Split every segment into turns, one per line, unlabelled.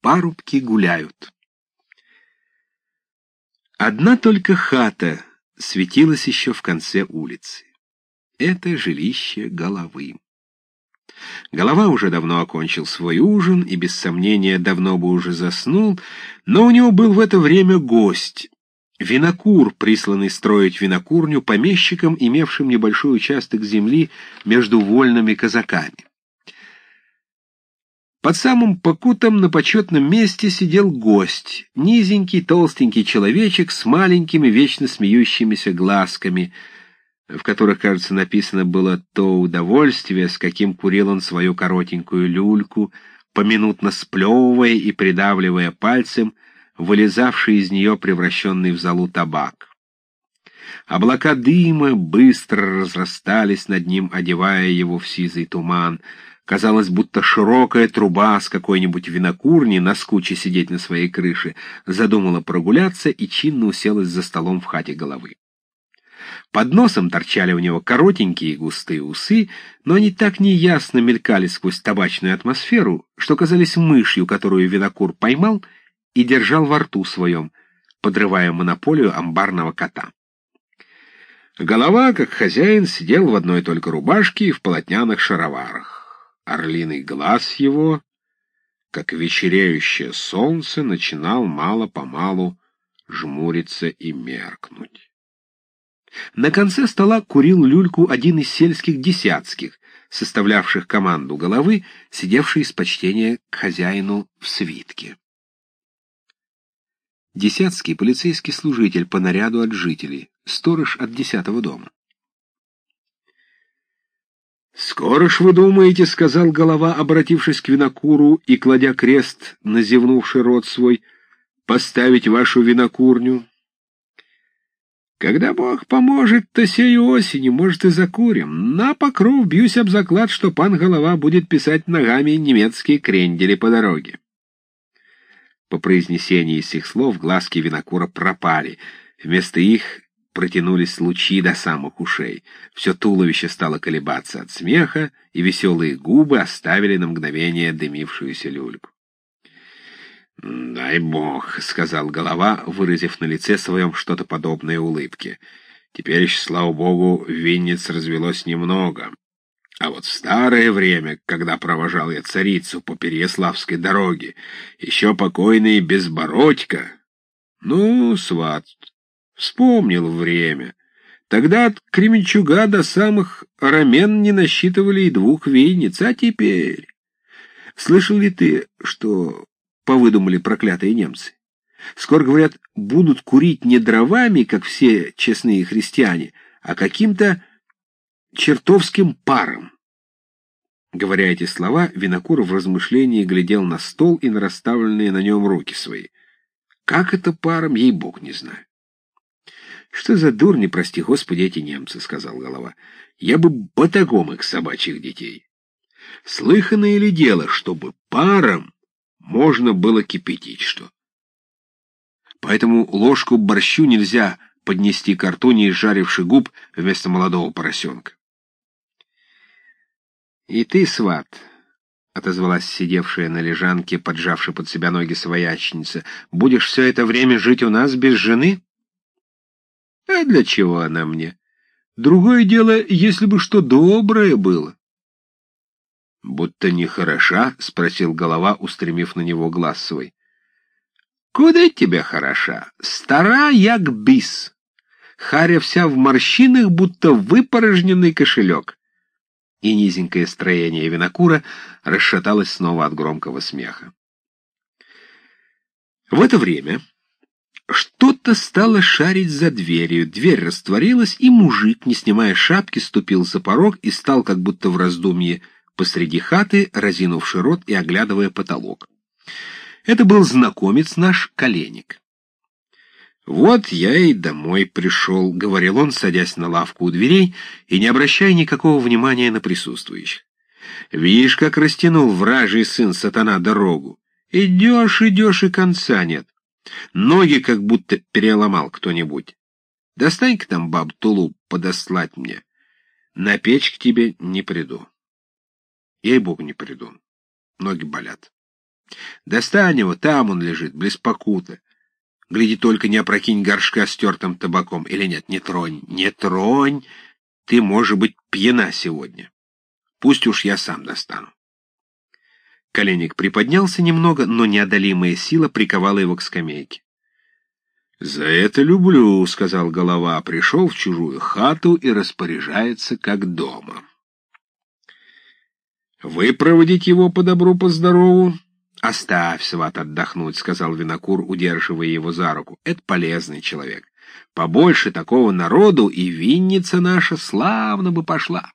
парубки гуляют. Одна только хата светилась еще в конце улицы. Это жилище головы. Голова уже давно окончил свой ужин и, без сомнения, давно бы уже заснул, но у него был в это время гость, винокур, присланный строить винокурню помещикам, имевшим небольшой участок земли между вольными казаками. Под самым покутом на почетном месте сидел гость, низенький толстенький человечек с маленькими вечно смеющимися глазками — в которых, кажется, написано было то удовольствие, с каким курил он свою коротенькую люльку, поминутно сплевывая и придавливая пальцем, вылезавший из нее превращенный в золу табак. Облака дыма быстро разрастались над ним, одевая его в сизый туман. Казалось, будто широкая труба с какой-нибудь винокурни, наскуче сидеть на своей крыше, задумала прогуляться и чинно уселась за столом в хате головы. Под носом торчали у него коротенькие густые усы, но они так неясно мелькали сквозь табачную атмосферу, что казались мышью, которую винокур поймал и держал во рту своем, подрывая монополию амбарного кота. Голова, как хозяин, сидел в одной только рубашке и в полотняных шароварах. Орлиный глаз его, как вечереющее солнце, начинал мало-помалу жмуриться и меркнуть. На конце стола курил люльку один из сельских десятских, составлявших команду головы, сидевший из почтения к хозяину в свитке. Десятский полицейский служитель по наряду от жителей, сторож от десятого дома. «Скоро ж вы думаете, — сказал голова, обратившись к винокуру и кладя крест на зевнувший рот свой, — поставить вашу винокурню, когда Бог поможет, то сею осенью, может, и закурим. На покров бьюсь об заклад, что пан Голова будет писать ногами немецкие крендели по дороге. По произнесении сих слов глазки винокура пропали. Вместо их протянулись лучи до самых ушей. Все туловище стало колебаться от смеха, и веселые губы оставили на мгновение дымившуюся люльку. «Дай бог», — сказал голова, выразив на лице своем что-то подобное улыбке. «Теперь, слава богу, винниц развелось немного. А вот в старое время, когда провожал я царицу по Переяславской дороге, еще покойный Безбородько... Ну, сват, вспомнил время. Тогда от Кременчуга до самых рамен не насчитывали и двух винниц, а теперь... Слышал ли ты, что повыдумали проклятые немцы. Скоро, говорят, будут курить не дровами, как все честные христиане, а каким-то чертовским паром. Говоря эти слова, Винокур в размышлении глядел на стол и на расставленные на нем руки свои. Как это паром, ей-бог, не знаю. «Что за дурни, прости господи, эти немцы», — сказал голова. «Я бы батагом их собачьих детей». Слыханное ли дело, чтобы паром можно было кипятить что. Поэтому ложку борщу нельзя поднести к рту, не изжаривши губ вместо молодого поросенка. «И ты, сват», — отозвалась сидевшая на лежанке, поджавшая под себя ноги свояченица, — «будешь все это время жить у нас без жены?» «А для чего она мне? Другое дело, если бы что доброе было». «Будто нехороша?» — спросил голова, устремив на него глаз свой. «Куда тебя хороша? Стара, як бис. Харя вся в морщинах, будто выпорожненный кошелек». И низенькое строение винокура расшаталось снова от громкого смеха. В это время что-то стало шарить за дверью, дверь растворилась, и мужик, не снимая шапки, ступил за порог и стал, как будто в раздумье, — посреди хаты, разинувший рот и оглядывая потолок. Это был знакомец наш Коленик. «Вот я и домой пришел», — говорил он, садясь на лавку у дверей и не обращая никакого внимания на присутствующих. «Видишь, как растянул вражий сын сатана дорогу. Идешь, идешь, и конца нет. Ноги как будто переломал кто-нибудь. Достань-ка там баб тулуп подослать мне. На печь к тебе не приду». Ей-богу, не приду. Ноги болят. Достань его, там он лежит, близ покута. Гляди, только не опрокинь горшка с тертым табаком. Или нет, не тронь, не тронь. Ты, может быть, пьяна сегодня. Пусть уж я сам достану. Коленник приподнялся немного, но неодолимая сила приковала его к скамейке. «За это люблю», — сказал голова, пришел в чужую хату и распоряжается как дома. «Выпроводить его по добру, по здорову?» «Оставь, сват, отдохнуть», — сказал Винокур, удерживая его за руку. «Это полезный человек. Побольше такого народу, и винница наша славно бы пошла».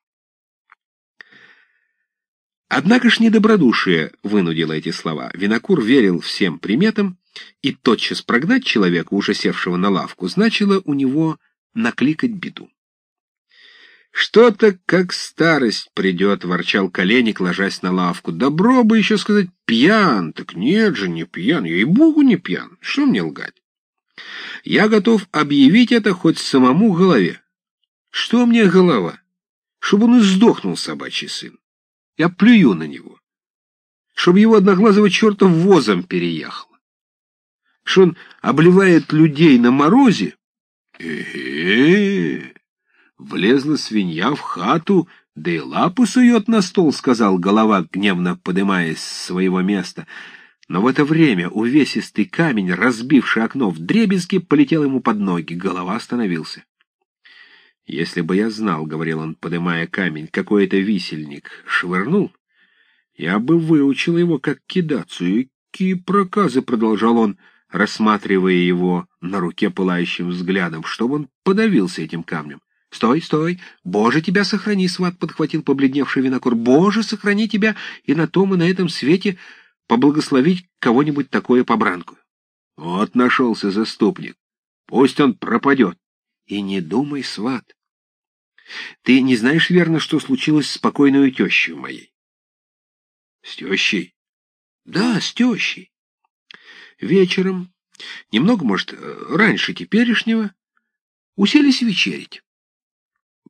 Однако ж недобродушие вынудило эти слова. Винокур верил всем приметам, и тотчас прогнать человека, уже севшего на лавку, значило у него накликать беду. «Что-то как старость придет», — ворчал коленник, ложась на лавку. «Добро бы еще сказать пьян, так нет же, не пьян, я и богу не пьян, что мне лгать? Я готов объявить это хоть самому голове. Что мне голова? Чтобы он и сдохнул, собачий сын. Я плюю на него. Чтобы его одноглазого черта возом переехал что он обливает людей на морозе? Э-э-э! Влезла свинья в хату, да и лапу сует на стол, — сказал голова, гневно подымаясь с своего места. Но в это время увесистый камень, разбивший окно в дребезги, полетел ему под ноги. Голова остановился. «Если бы я знал, — говорил он, подымая камень, — какой это висельник швырнул, я бы выучил его, как кидаться. И какие проказы, — продолжал он, — рассматривая его на руке пылающим взглядом, чтобы он подавился этим камнем. «Стой, стой! Боже, тебя сохрани!» — сват подхватил побледневший винокур. «Боже, сохрани тебя и на том, и на этом свете поблагословить кого-нибудь такое побранку!» «Вот нашелся заступник! Пусть он пропадет!» «И не думай, сват! Ты не знаешь верно, что случилось с покойной тещей моей?» «С тещей?» «Да, с тещей. Вечером, немного, может, раньше теперешнего, уселись вечерить.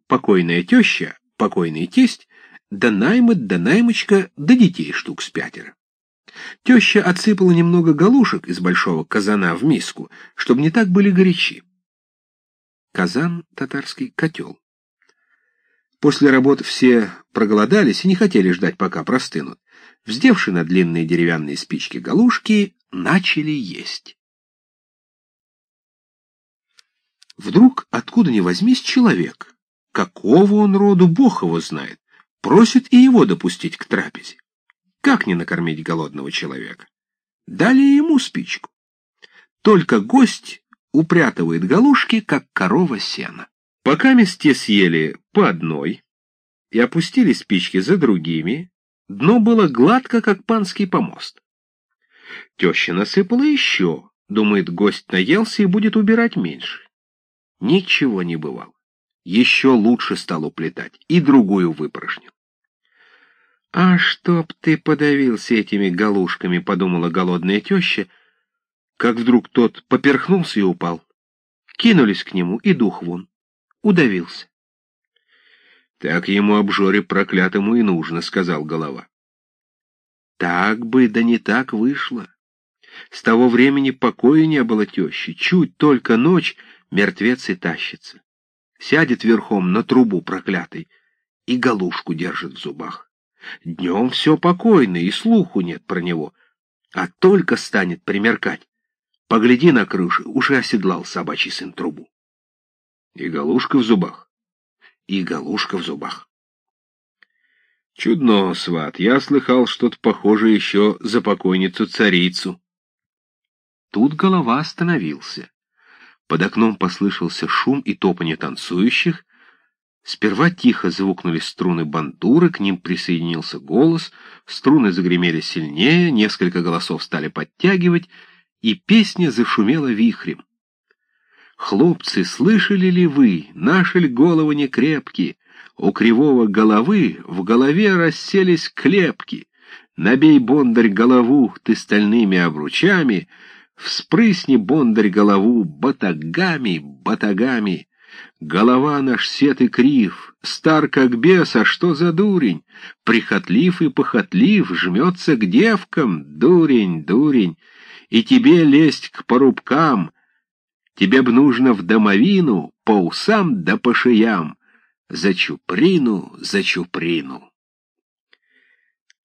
Покойная теща, покойный тесть, да наймот, да наймочка, да детей штук с пятеро. Теща отсыпала немного галушек из большого казана в миску, чтобы не так были горячи. Казан — татарский котел. После работ все проголодались и не хотели ждать, пока простынут. Вздевши на длинные деревянные спички галушки, начали есть. Вдруг, откуда ни возьмись, человек, какого он роду, бог его знает, просит и его допустить к трапезе. Как не накормить голодного человека? Дали ему спичку. Только гость упрятывает галушки, как корова сена. Пока месте съели по одной и опустили спички за другими, дно было гладко, как панский помост. Теща насыпала еще. Думает, гость наелся и будет убирать меньше. Ничего не бывало. Еще лучше стал уплетать и другую выпорожнил. «А чтоб ты подавился этими галушками», — подумала голодная теща, как вдруг тот поперхнулся и упал. Кинулись к нему, и дух вон. Удавился. «Так ему обжоре проклятому и нужно», — сказал голова. «Так бы, да не так вышло. С того времени покоя не было тещи. Чуть только ночь, мертвец и тащится. Сядет верхом на трубу проклятой и галушку держит в зубах. Днем все покойно, и слуху нет про него. А только станет примеркать. Погляди на крышу, уже оседлал собачий сын трубу. И в зубах. И галушка в зубах. Чудно, сват, я слыхал что-то похожее еще за покойницу-царицу. Тут голова остановился. Под окном послышался шум и топанье танцующих. Сперва тихо звукнули струны бандуры, к ним присоединился голос, струны загремели сильнее, несколько голосов стали подтягивать, и песня зашумела вихрем. «Хлопцы, слышали ли вы, наши ли головы не крепкие? У кривого головы в голове расселись клепки. Набей, бондарь, голову ты стальными обручами — Вспрысни, бондарь, голову батагами, батагами, Голова наш сет и крив, стар как бес, а что за дурень? Прихотлив и похотлив, жмется к девкам, дурень, дурень. И тебе лезть к порубкам, тебе б нужно в домовину, по усам да по шеям, за чуприну, за чуприну.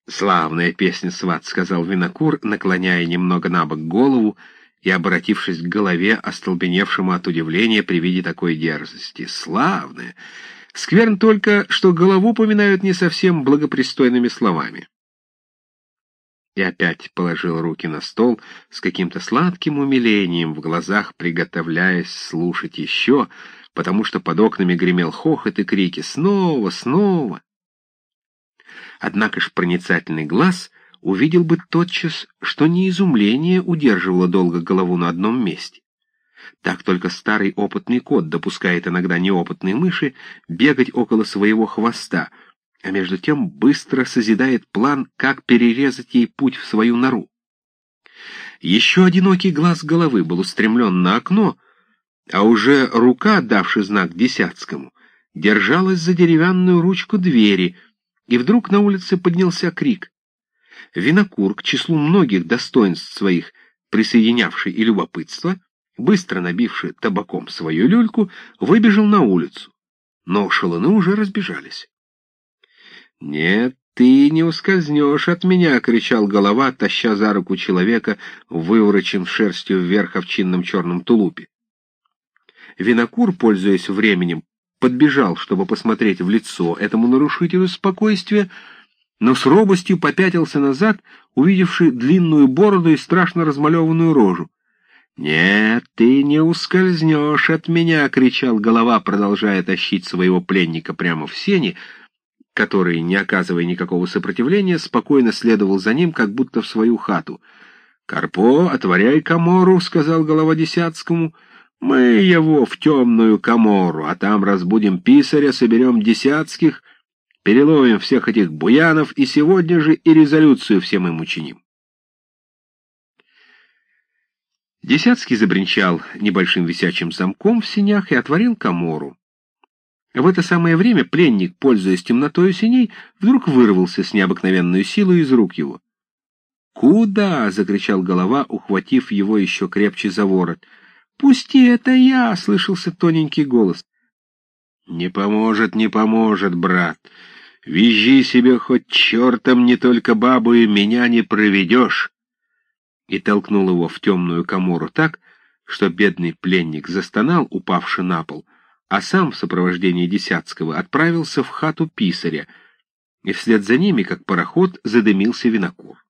«Славная песня, сват», — сказал Винокур, наклоняя немного на бок голову и обратившись к голове, остолбеневшему от удивления при виде такой дерзости. «Славная! Скверн только, что голову поминают не совсем благопристойными словами». И опять положил руки на стол с каким-то сладким умилением в глазах, приготовляясь слушать еще, потому что под окнами гремел хохот и крики «Снова! Снова!». Однако ж проницательный глаз увидел бы тотчас, что не изумление удерживало долго голову на одном месте. Так только старый опытный кот допускает иногда неопытные мыши бегать около своего хвоста, а между тем быстро созидает план, как перерезать ей путь в свою нору. Еще одинокий глаз головы был устремлен на окно, а уже рука, давший знак Десятскому, держалась за деревянную ручку двери — и вдруг на улице поднялся крик. Винокур, к числу многих достоинств своих, присоединявший и любопытство, быстро набивший табаком свою люльку, выбежал на улицу. Но шалуны уже разбежались. «Нет, ты не ускользнешь от меня!» — кричал голова, таща за руку человека, выворочен шерстью вверх овчинном черном тулупе. Винокур, пользуясь временем, подбежал, чтобы посмотреть в лицо этому нарушителю спокойствия, но с робостью попятился назад, увидевший длинную бороду и страшно размалеванную рожу. «Нет, ты не ускользнешь от меня!» — кричал голова, продолжая тащить своего пленника прямо в сени, который, не оказывая никакого сопротивления, спокойно следовал за ним, как будто в свою хату. «Карпо, отворяй комору!» — сказал голова Десятскому — мы его в темную комору, а там разбудим писаря, соберем десятских, переловим всех этих буянов и сегодня же и резолюцию всем им учиним. Десятский забринчал небольшим висячим замком в синях и отворил комору. В это самое время пленник, пользуясь темнотой синей, вдруг вырвался с необыкновенной силой из рук его. «Куда?» — закричал голова, ухватив его еще крепче за ворот — «Пусти, это я!» — слышался тоненький голос. «Не поможет, не поможет, брат. Визжи себе хоть чертом, не только бабу, и меня не проведешь!» И толкнул его в темную комору так, что бедный пленник застонал, упавший на пол, а сам в сопровождении Десятского отправился в хату писаря, и вслед за ними, как пароход, задымился винокур.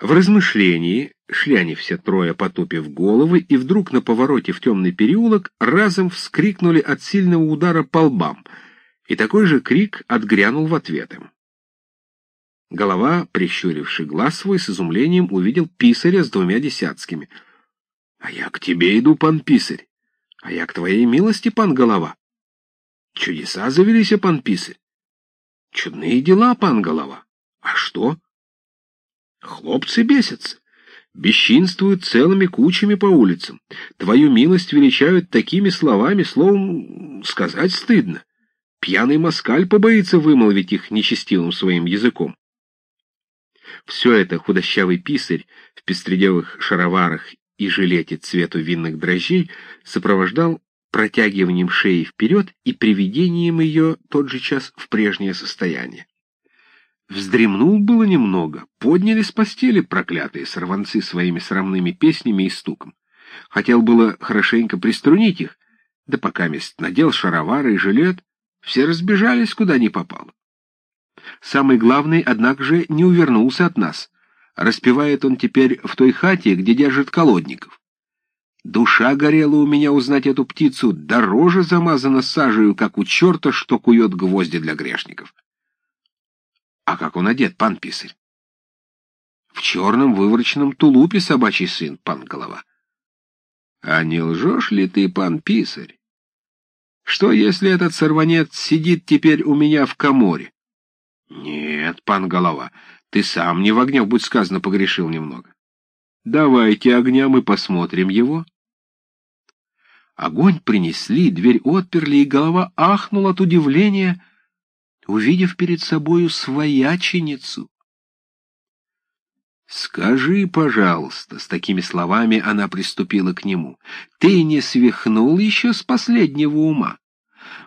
В размышлении шли они все трое, потупив головы, и вдруг на повороте в темный переулок разом вскрикнули от сильного удара по лбам, и такой же крик отгрянул в ответ им. Голова, прищуривший глаз свой, с изумлением увидел писаря с двумя десятскими. — А я к тебе иду, пан писарь, а я к твоей милости, пан голова. Чудеса завелись, пан писарь. Чудные дела, пан голова. А что? — Хлопцы бесятся, бесчинствуют целыми кучами по улицам. Твою милость величают такими словами, словом, сказать стыдно. Пьяный москаль побоится вымолвить их нечестивым своим языком. Все это худощавый писарь в пестредевых шароварах и жилете цвету винных дрожжей сопровождал протягиванием шеи вперед и приведением ее тот же час в прежнее состояние. Вздремнул было немного, подняли с постели проклятые сорванцы своими срамными песнями и стуком. Хотел было хорошенько приструнить их, да пока мест надел шаровары и жилет, все разбежались, куда ни попало. Самый главный, однако же, не увернулся от нас. Распевает он теперь в той хате, где держит колодников. Душа горела у меня узнать эту птицу, дороже замазана сажею, как у черта, что кует гвозди для грешников. А как он одет, пан писарь? В черном вывороченном тулупе собачий сын, пан голова. А не лжешь ли ты, пан писарь? Что, если этот сорванец сидит теперь у меня в коморе? Нет, пан голова, ты сам не в огнях, будь сказано, погрешил немного. Давайте огня, мы посмотрим его. Огонь принесли, дверь отперли, и голова ахнула от удивления, увидев перед собою свояченицу. «Скажи, пожалуйста», — с такими словами она приступила к нему, — «ты не свихнул еще с последнего ума?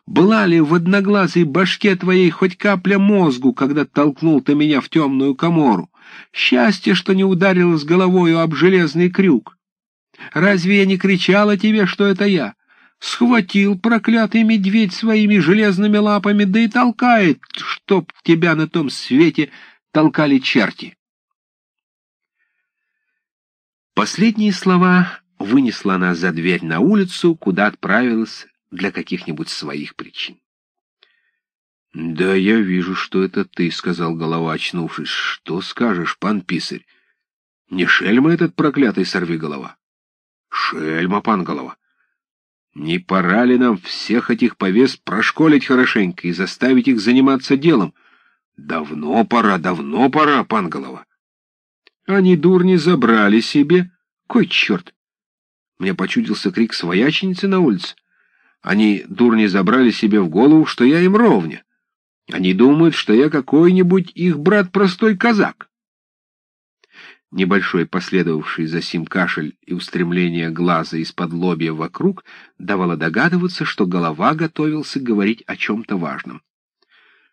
Была ли в одноглазой башке твоей хоть капля мозгу, когда толкнул ты меня в темную комору? Счастье, что не ударилась головою об железный крюк. Разве я не кричала тебе, что это я? Схватил проклятый медведь своими железными лапами, да и толкает, чтоб тебя на том свете толкали черти. Последние слова вынесла она за дверь на улицу, куда отправилась для каких-нибудь своих причин. — Да, я вижу, что это ты, — сказал голова, очнувшись. — Что скажешь, пан писарь? Не шельма этот проклятый сорвиголова? — Шельма, пан голова. Не пора ли нам всех этих повес прошколить хорошенько и заставить их заниматься делом? Давно пора, давно пора, пан голова. Они, дурни, забрали себе... Кой черт! Мне почудился крик свояченицы на улице. Они, дурни, забрали себе в голову, что я им ровня. Они думают, что я какой-нибудь их брат-простой казак. Небольшой последовавший за сим кашель и устремление глаза из-под лобья вокруг давало догадываться, что голова готовился говорить о чем-то важном.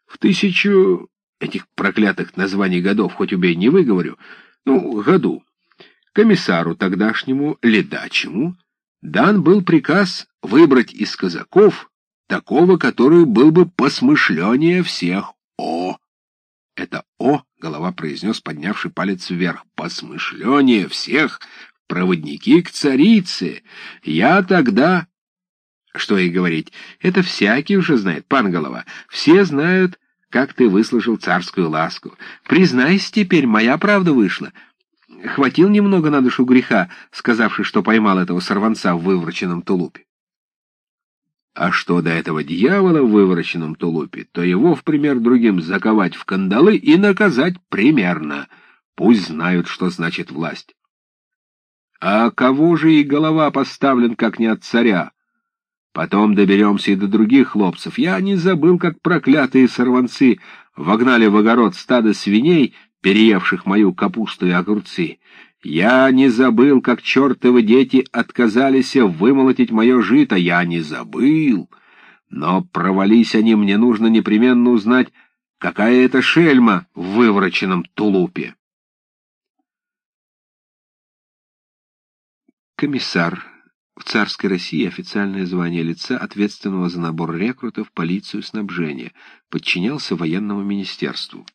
В тысячу этих проклятых названий годов, хоть убей, не выговорю, ну, году, комиссару тогдашнему, ледачему, дан был приказ выбрать из казаков такого, который был бы посмышленнее всех «О». Это «О» голова произнес, поднявший палец вверх. «Посмышленнее всех проводники к царице. Я тогда...» Что и говорить, это всякий уже знает, пан голова. Все знают, как ты выслужил царскую ласку. Признайся теперь, моя правда вышла. Хватил немного на душу греха, сказавший, что поймал этого сорванца в вывороченном тулупе. А что до этого дьявола в вывороченном тулупе, то его, в пример другим, заковать в кандалы и наказать примерно. Пусть знают, что значит власть. А кого же и голова поставлен, как не от царя? Потом доберемся и до других хлопцев. Я не забыл, как проклятые сорванцы вогнали в огород стадо свиней, переевших мою капусту и огурцы. Я не забыл, как чертовы дети отказались вымолотить мое жито. Я не забыл. Но провались они, мне нужно непременно узнать, какая это шельма в вывороченном тулупе. Комиссар. В царской России официальное звание лица, ответственного за набор рекрутов, полицию, снабжение, подчинялся военному министерству.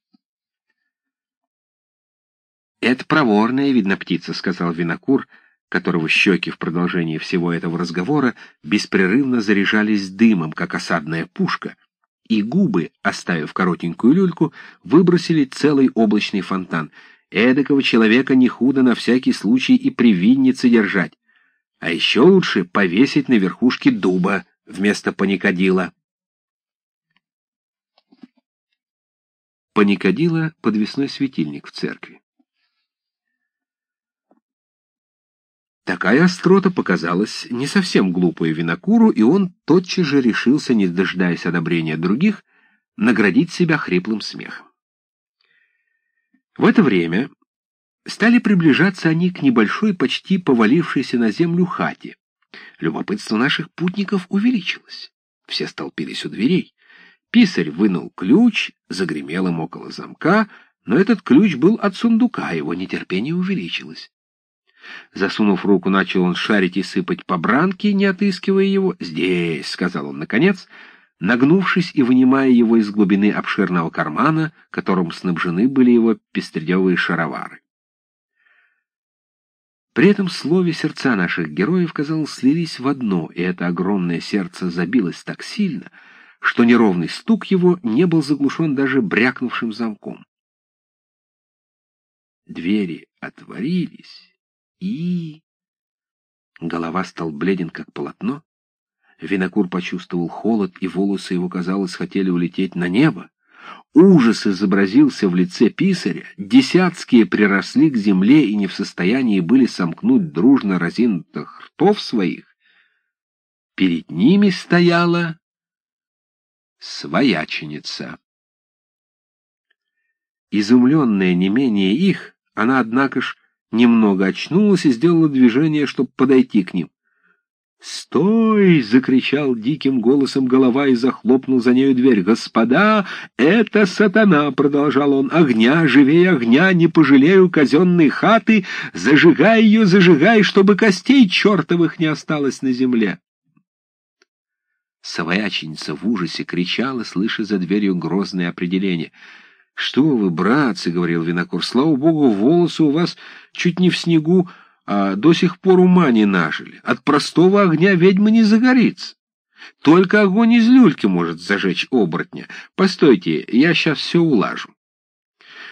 «Это проворная, видно, птица», — сказал Винокур, которого щеки в продолжении всего этого разговора беспрерывно заряжались дымом, как осадная пушка, и губы, оставив коротенькую люльку, выбросили целый облачный фонтан. Эдакого человека не худо на всякий случай и при виннице держать. А еще лучше повесить на верхушке дуба вместо паникодила. Паникодила — подвесной светильник в церкви. Такая острота показалась не совсем глупой винокуру, и он тотчас же решился, не дожидаясь одобрения других, наградить себя хриплым смехом. В это время стали приближаться они к небольшой, почти повалившейся на землю хате. Любопытство наших путников увеличилось. Все столпились у дверей. Писарь вынул ключ, загремел им около замка, но этот ключ был от сундука, его нетерпение увеличилось. Засунув руку, начал он шарить и сыпать по бранке, не отыскивая его. «Здесь», — сказал он наконец, нагнувшись и вынимая его из глубины обширного кармана, которым снабжены были его пестрядевые шаровары. При этом слове сердца наших героев, казалось, слились в одно, и это огромное сердце забилось так сильно, что неровный стук его не был заглушен даже брякнувшим замком. Двери отворились, и... Голова стал бледен, как полотно. Винокур почувствовал холод, и волосы его, казалось, хотели улететь на небо. Ужас изобразился в лице писаря, десятские приросли к земле и не в состоянии были сомкнуть дружно разинутых ртов своих. Перед ними стояла свояченица. Изумленная не менее их, она, однако ж, немного очнулась и сделала движение, чтобы подойти к ним. «Стой!» — закричал диким голосом голова и захлопнул за нею дверь. «Господа, это сатана!» — продолжал он. «Огня, живее огня, не пожалею казенной хаты! Зажигай ее, зажигай, чтобы костей чертовых не осталось на земле!» Свояченица в ужасе кричала, слыша за дверью грозное определение. «Что вы, братцы!» — говорил винокур. «Слава богу, волосы у вас чуть не в снегу, а до сих пор ума не нажили. От простого огня ведьма не загорится. Только огонь из люльки может зажечь оборотня. Постойте, я сейчас все улажу».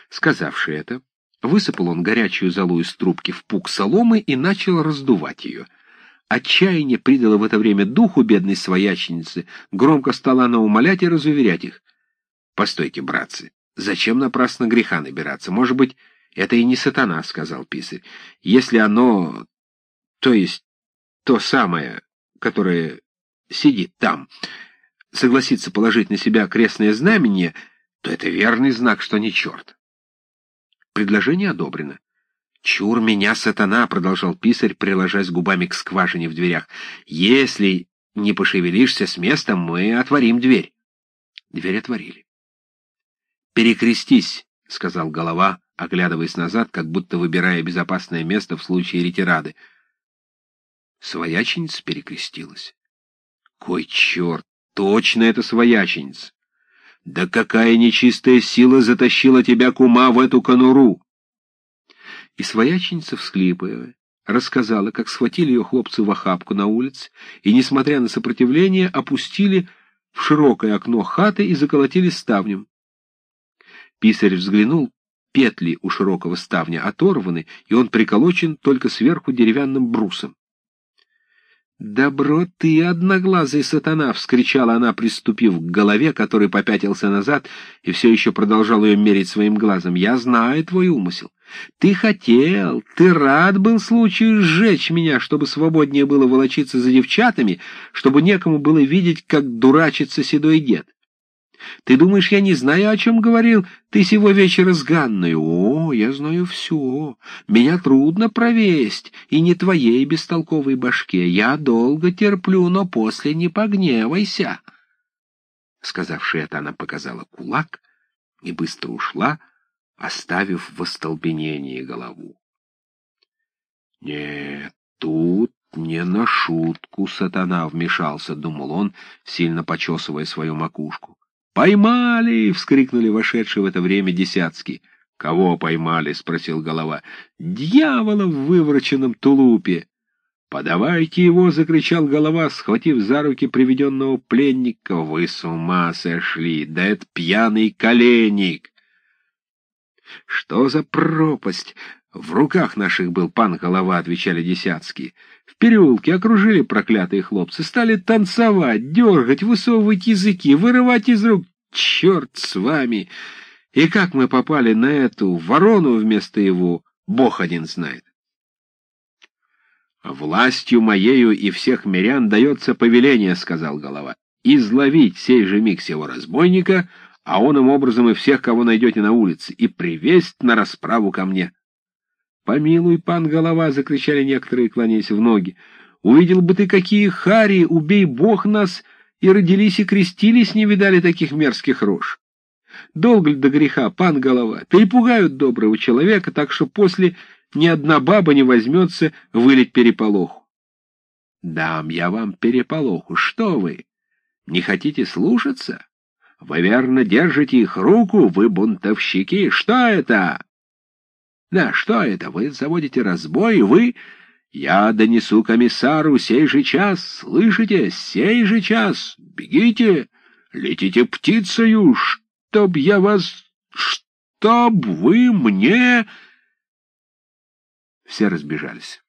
Сказавши это, высыпал он горячую золу из трубки в пук соломы и начал раздувать ее — Отчаяние придало в это время духу бедной свояченицы, громко стала она умолять и разуверять их. «Постойте, братцы, зачем напрасно греха набираться? Может быть, это и не сатана», — сказал писарь. «Если оно, то есть то самое, которое сидит там, согласится положить на себя крестное знамение, то это верный знак, что не черт». Предложение одобрено. «Чур меня, сатана!» — продолжал писарь, приложась губами к скважине в дверях. «Если не пошевелишься с места, мы отворим дверь». Дверь отворили. «Перекрестись!» — сказал голова, оглядываясь назад, как будто выбирая безопасное место в случае ретирады. Свояченица перекрестилась. «Кой черт! Точно это свояченица! Да какая нечистая сила затащила тебя, кума, в эту конуру!» И свояченица, всхлипывая, рассказала, как схватили ее хлопцы в охапку на улице и, несмотря на сопротивление, опустили в широкое окно хаты и заколотили ставнем. Писарь взглянул, петли у широкого ставня оторваны, и он приколочен только сверху деревянным брусом. «Добро ты, одноглазый сатана!» — вскричала она, приступив к голове, который попятился назад и все еще продолжал ее мерить своим глазом. «Я знаю твой умысел. Ты хотел, ты рад был случаю сжечь меня, чтобы свободнее было волочиться за девчатами, чтобы некому было видеть, как дурачится седой дед. Ты думаешь, я не знаю, о чем говорил ты сего вечера с Ганной? О, я знаю все. Меня трудно провесть, и не твоей бестолковой башке. Я долго терплю, но после не погневайся. Сказавши это, она показала кулак и быстро ушла, оставив в остолбенении голову. Нет, тут не на шутку сатана вмешался, думал он, сильно почесывая свою макушку. «Поймали!» — вскрикнули вошедшие в это время десятки. «Кого поймали?» — спросил голова. «Дьявола в вывороченном тулупе!» «Подавайте его!» — закричал голова, схватив за руки приведенного пленника. «Вы с ума сошли! Да это пьяный коленник!» «Что за пропасть?» «В руках наших был пан голова», — отвечали десятские. В переулке окружили проклятые хлопцы, стали танцевать, дергать, высовывать языки, вырывать из рук. Черт с вами! И как мы попали на эту ворону вместо его, бог один знает. «Властью моею и всех мирян дается повеление», — сказал голова, — «изловить сей же миг сего разбойника, а он им образом и всех, кого найдете на улице, и привесть на расправу ко мне». «Помилуй, пан голова!» — закричали некоторые, кланяясь в ноги. «Увидел бы ты, какие хари! Убей бог нас!» И родились, и крестились, не видали таких мерзких рож. Долго ли до греха, пан голова? Перепугают доброго человека, так что после ни одна баба не возьмется вылить переполоху. Дам я вам переполоху, что вы? Не хотите слушаться? Вы верно держите их руку, вы бунтовщики. Что это? Да, что это? Вы заводите разбой, вы... Я донесу комиссару сей же час, слышите? Сей же час. Бегите, летите птицею, чтоб я вас... Чтоб вы мне... Все разбежались.